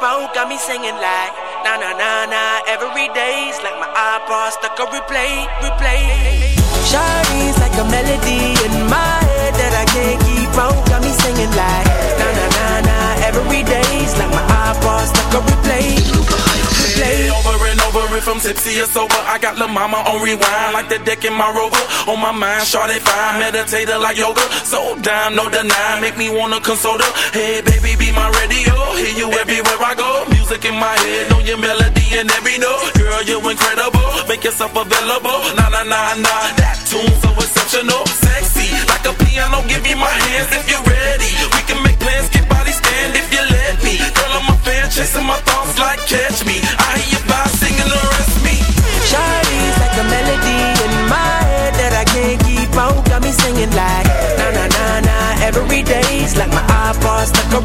on, got me singing like na na na na. Every day's like my iPod stuck on replay, replay. Shawty's like a melody in my head that I can't keep on, got me singing like na na na na. Every day's like my iPod stuck on replay, replay. Over and over, if I'm tipsy or sober, I got La Mama on rewind like the deck in my rover. On my mind, Shawty fine, meditator like yoga. So down, no deny, make me wanna console her. Hey, baby, be my radio, oh, hear you everywhere I go. Music in my head, know your melody and every note. Girl, you incredible, make yourself available. Nah, nah, nah, nah, that tune so exceptional, sexy like a piano. Give me my hands if you're ready. We can make plans, get body stand if you let me. Girl, I'm a fan, chasing my thoughts like catch me. I hear you by singing the rest me. Shawty's like a melody in my head that I can't keep on. Got me singing like na na na na. Every day's like my iPod stuck on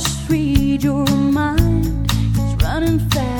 Almost read your mind. It's running fast,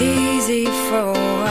easy for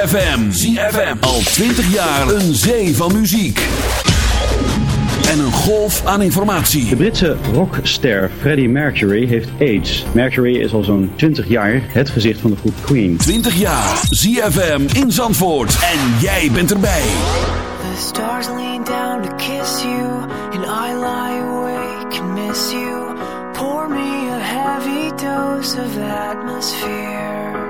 ZFM. ZFM. Al 20 jaar een zee van muziek. En een golf aan informatie. De Britse rockster Freddie Mercury heeft AIDS. Mercury is al zo'n 20 jaar het gezicht van de groep Queen. 20 jaar. ZFM in Zandvoort. En jij bent erbij. The stars lean down to kiss you. And I lie awake and miss you. Pour me a heavy dose of atmosphere.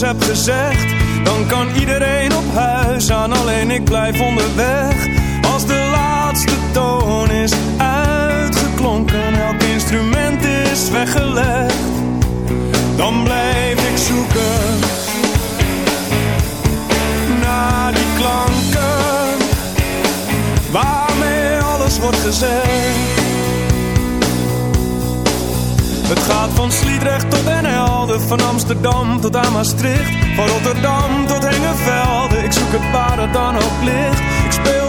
hebt gezegd Rotterdam tot aan Maastricht. Van Rotterdam tot Hengelvelde. Ik zoek het waar het dan ook ligt. Ik speel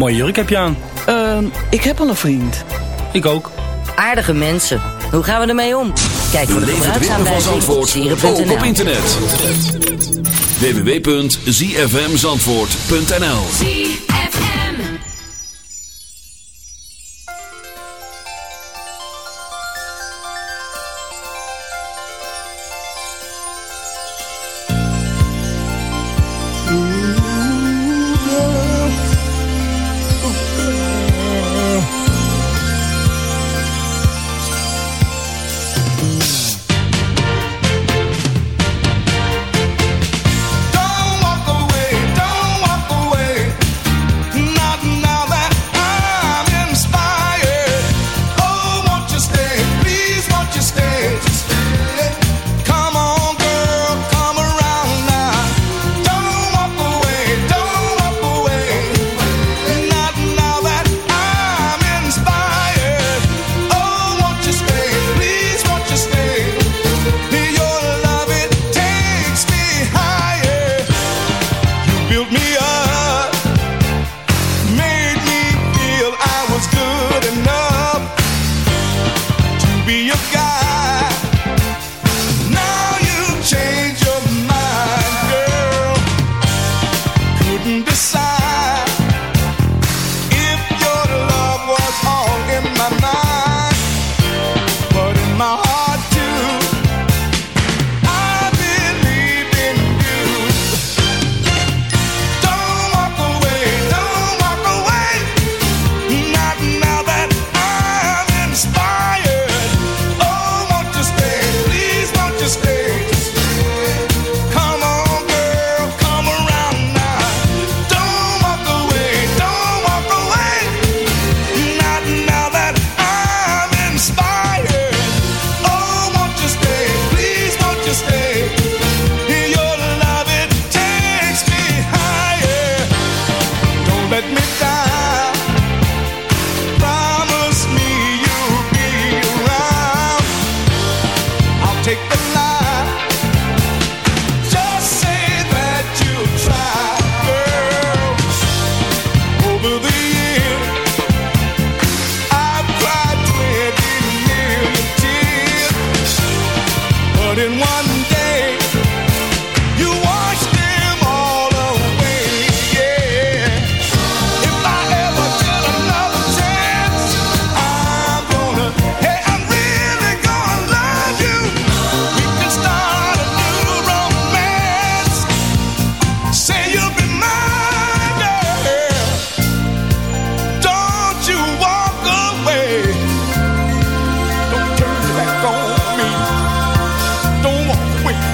Mooie jurk heb je aan. Uh, ik heb al een vriend. Ik ook. Aardige mensen. Hoe gaan we ermee om? Kijk voor de gebruiksaanwijzing op Volg op internet. www.zfmzandvoort.nl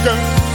maken.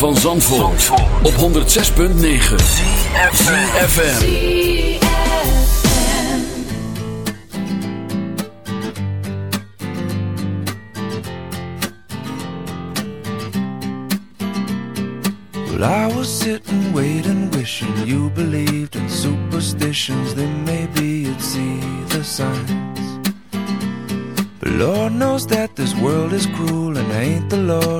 Van Zandvoort, op 106.9 CFFM Well, I was sitting, waiting, wishing you believed in superstitions. Then maybe you'd see the signs. But Lord knows that this world is cruel, and ain't the Lord.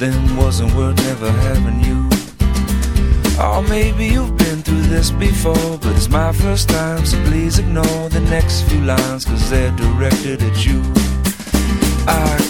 Them wasn't worth never having you. Or maybe you've been through this before, but it's my first time, so please ignore the next few lines, cause they're directed at you. I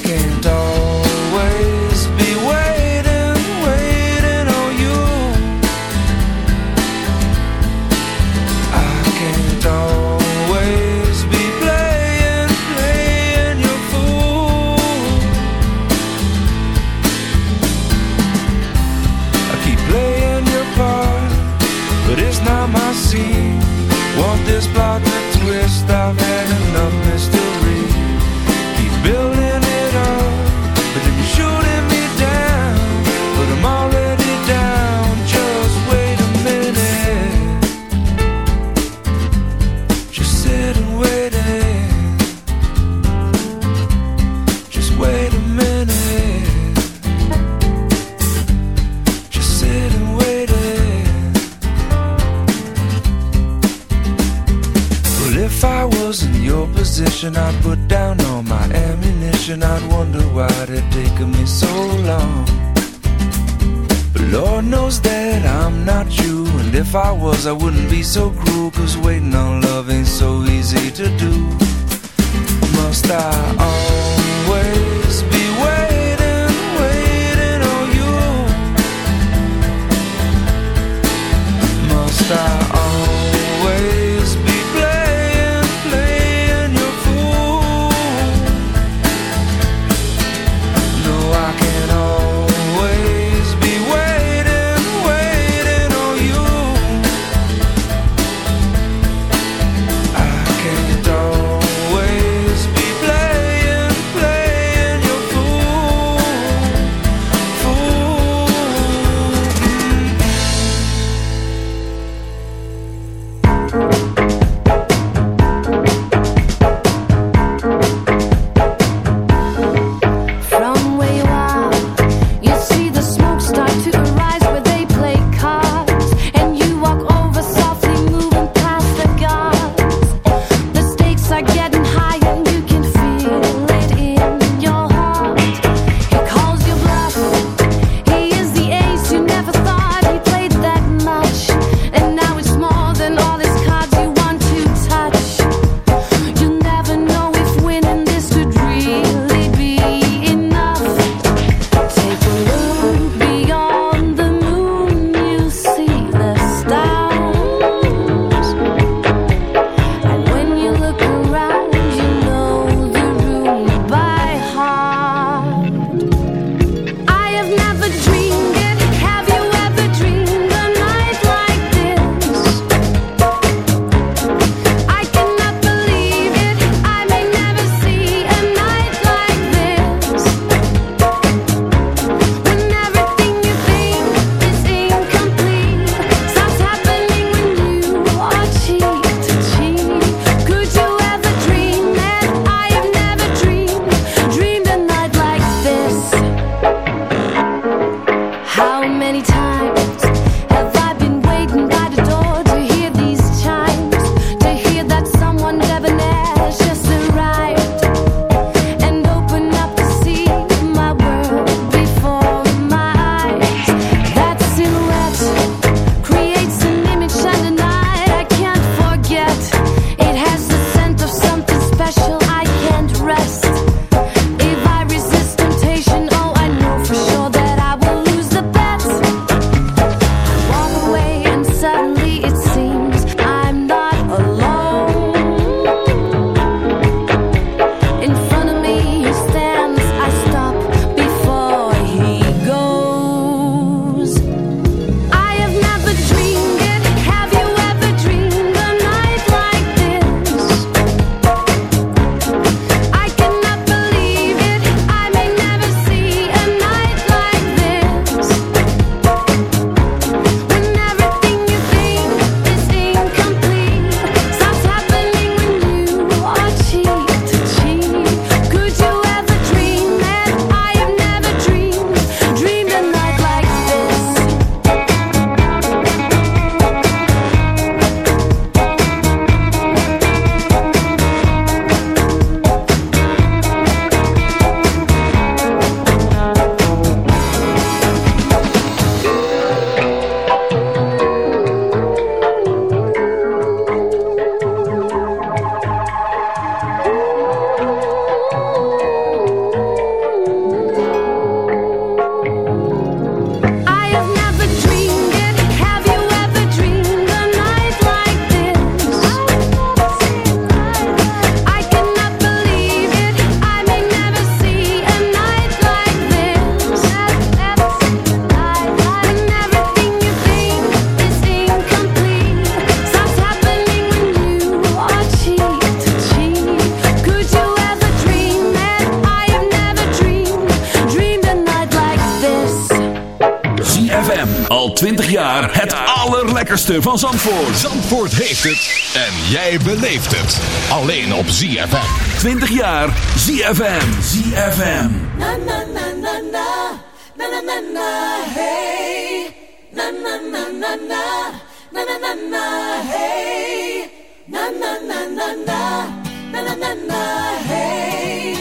van Zandvoort. Zandvoort heeft het. En jij beleeft het. Alleen op ZFM. 20 jaar ZFM. ZFM. Na na na na na. Na na na na hey. Na na na na na. Na na na na hey. Na na na na na. Na na na na hey.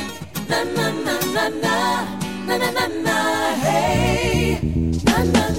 Na na na na na. Na na na na hey. Na na na.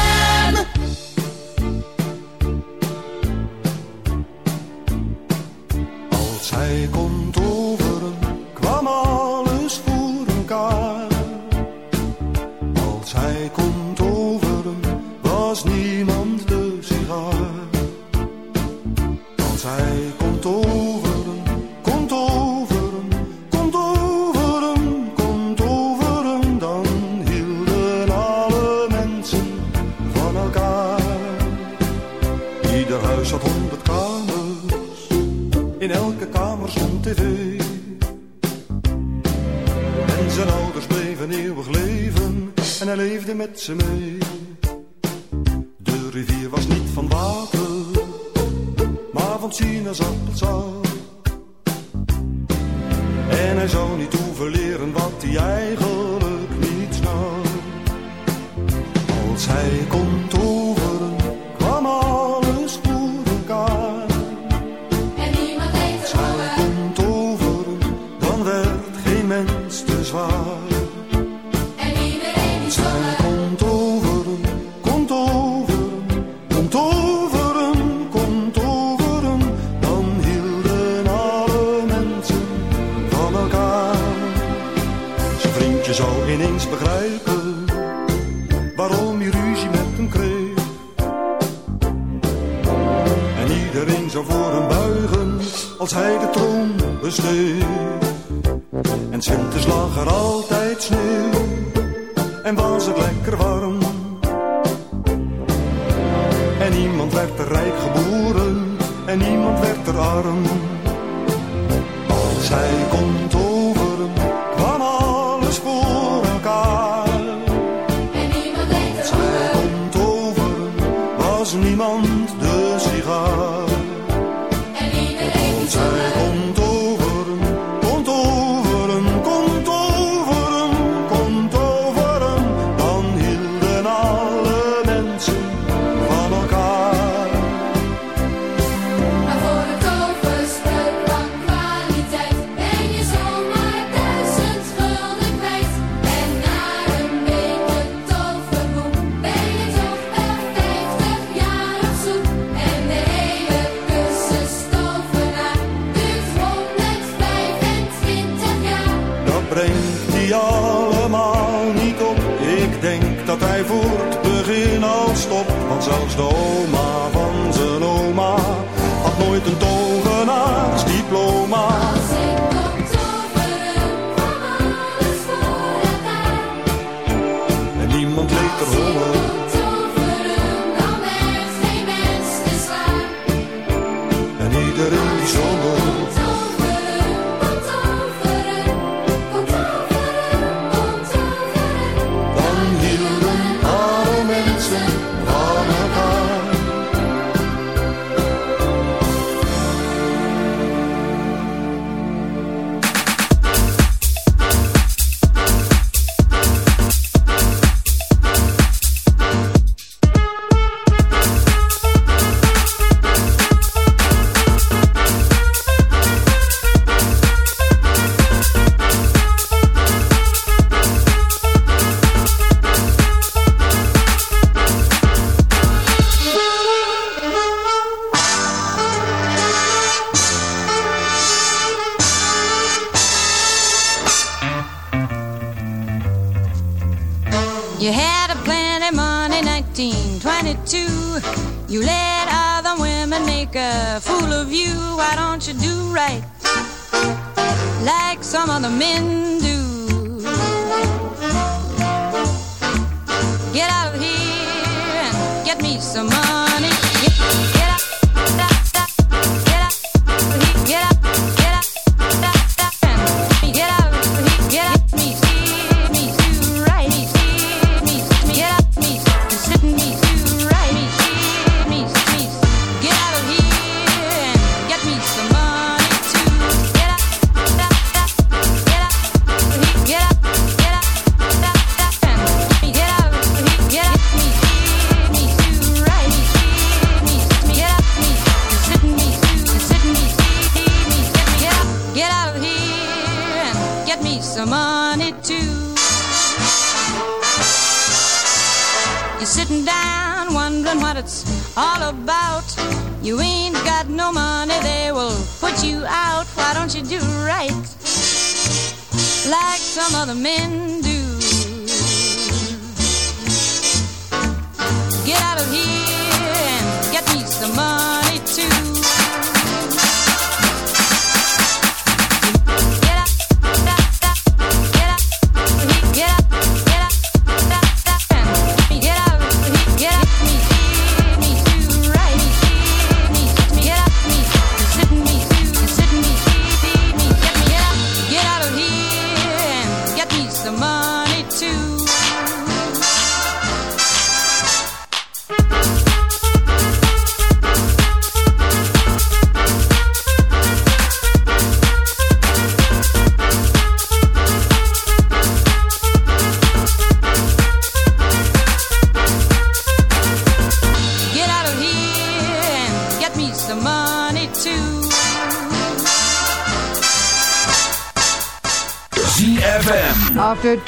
Zo voor hem buigen als hij de troon besteed En Sintes lag er altijd sneeuw en was het lekker warm. En niemand werd er rijk geboren en niemand werd er arm. Zij komt over out of here.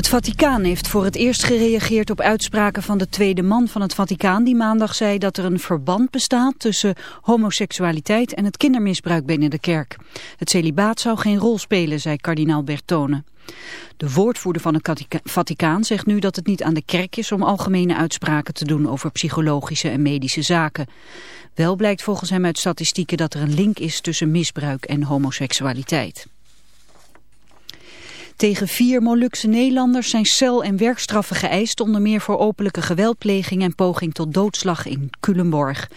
Het Vaticaan heeft voor het eerst gereageerd op uitspraken van de tweede man van het Vaticaan... die maandag zei dat er een verband bestaat tussen homoseksualiteit en het kindermisbruik binnen de kerk. Het celibaat zou geen rol spelen, zei kardinaal Bertone. De woordvoerder van het Vaticaan zegt nu dat het niet aan de kerk is om algemene uitspraken te doen over psychologische en medische zaken. Wel blijkt volgens hem uit statistieken dat er een link is tussen misbruik en homoseksualiteit. Tegen vier Molukse Nederlanders zijn cel- en werkstraffen geëist, onder meer voor openlijke geweldpleging en poging tot doodslag in Culemborg.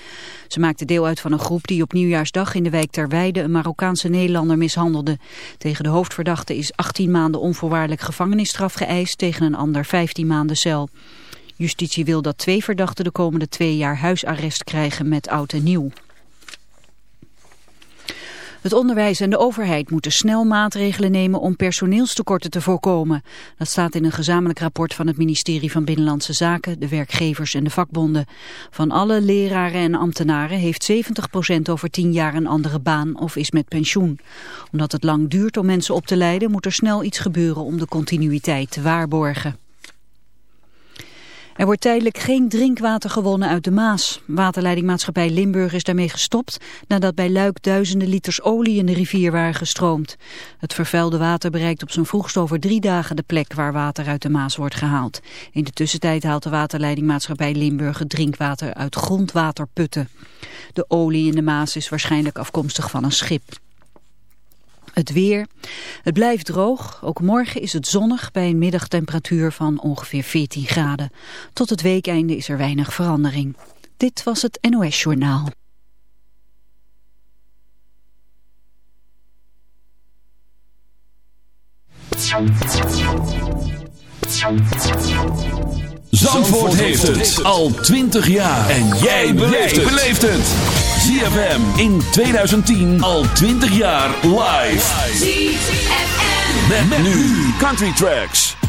Ze maakten deel uit van een groep die op nieuwjaarsdag in de wijk Terweide een Marokkaanse Nederlander mishandelde. Tegen de hoofdverdachte is 18 maanden onvoorwaardelijk gevangenisstraf geëist, tegen een ander 15 maanden cel. Justitie wil dat twee verdachten de komende twee jaar huisarrest krijgen met oud en nieuw. Het onderwijs en de overheid moeten snel maatregelen nemen om personeelstekorten te voorkomen. Dat staat in een gezamenlijk rapport van het ministerie van Binnenlandse Zaken, de werkgevers en de vakbonden. Van alle leraren en ambtenaren heeft 70% over 10 jaar een andere baan of is met pensioen. Omdat het lang duurt om mensen op te leiden, moet er snel iets gebeuren om de continuïteit te waarborgen. Er wordt tijdelijk geen drinkwater gewonnen uit de Maas. Waterleidingmaatschappij Limburg is daarmee gestopt nadat bij Luik duizenden liters olie in de rivier waren gestroomd. Het vervuilde water bereikt op zijn vroegst over drie dagen de plek waar water uit de Maas wordt gehaald. In de tussentijd haalt de waterleidingmaatschappij Limburg het drinkwater uit grondwaterputten. De olie in de Maas is waarschijnlijk afkomstig van een schip. Het weer. Het blijft droog. Ook morgen is het zonnig bij een middagtemperatuur van ongeveer 14 graden. Tot het weekeinde is er weinig verandering. Dit was het NOS Journaal. Zandvoort heeft het al 20 jaar. En jij beleeft het. ZFM in 2010 al 20 jaar live. ZFM. Met, met nu Country Tracks.